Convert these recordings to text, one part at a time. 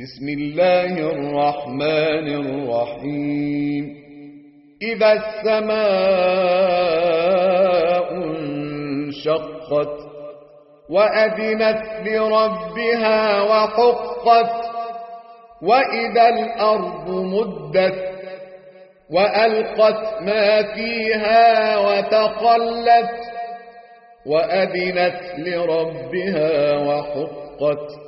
بسم الله الرحمن الرحيم إذا السماء انشقت وأذنت لربها وحقت وإذا الأرض مدت وألقت ما فيها وتقلت وأذنت لربها وحقت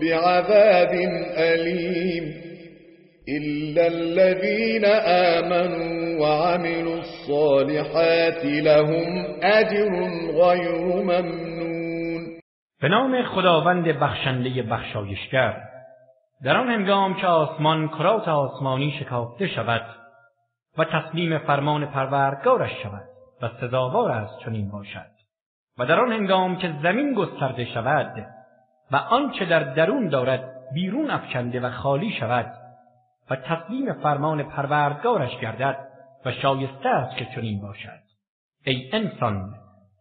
بعذاب أليم إلا الذين آمنوا وعملوا الصالحات لهم أجر غير ممنون. به نام خداوند بخشنده بخشایشگر در آن هنگام که آسمان کرات آسمانی شکافته شود و تسلیم فرمان پروردگارش شود و سزاوار است چنین باشد و در آن هنگام که زمین گسترده شود و آنچه در درون دارد بیرون افکنده و خالی شود و تسلیم فرمان پروردگارش گردد و شایسته است که چنین باشد ای انسان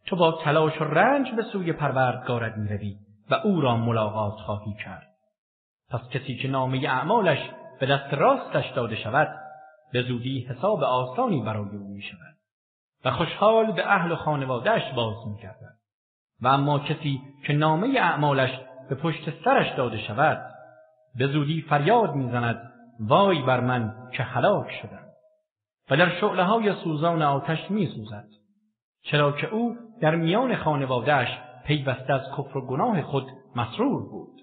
تو با تلاش و رنج به سوی پروردگارت می‌روی و او را ملاقات خواهی کرد پس کسی که نامه اعمالش به دست راستش داده شود به زودی حساب آسانی برای او می شود و خوشحال به اهل و خانوادهش باز می گردد. و اما کسی که نامه اعمالش به پشت سرش داده شود به زودی فریاد می‌زند وای بر من که هلاک شدم. و در شعله های سوزان آتش می سوزد چرا که او در میان خانوادهش پیوسته از کفر و گناه خود مسرور بود.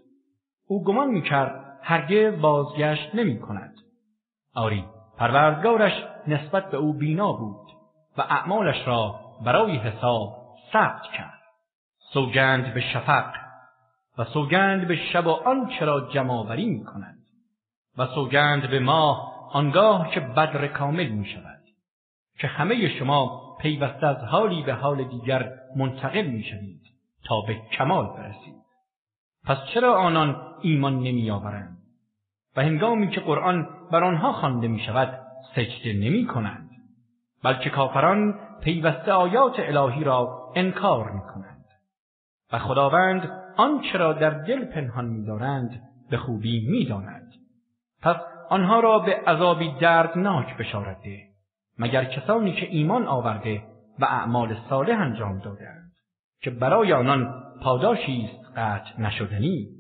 او گمان می‌کرد هرگز بازگشت نمی کند آری پروردگارش نسبت به او بینا بود و اعمالش را برای حساب ثبت کرد. سوگند به شفق و سوگند به شب و آنچه را جمعآوری می کند و سوگند به ماه آنگاه که بدر کامل می شود که همه شما پیوسته از حالی به حال دیگر منتقل می شوید تا به کمال برسید. پس چرا آنان ایمان نمی آورند و هنگامی که قرآن بر آنها خوانده می شود سجده نمی کنند بلکه کافران پیوسته آیات الهی را انکار می کنند و خداوند آنچه را در دل پنهان می‌دارند به خوبی می‌داند پس آنها را به عذابی دردناک بشارت ده مگر کسانی که ایمان آورده و اعمال صالح انجام دادند که برای آنان پاداشی است قطع نشدنی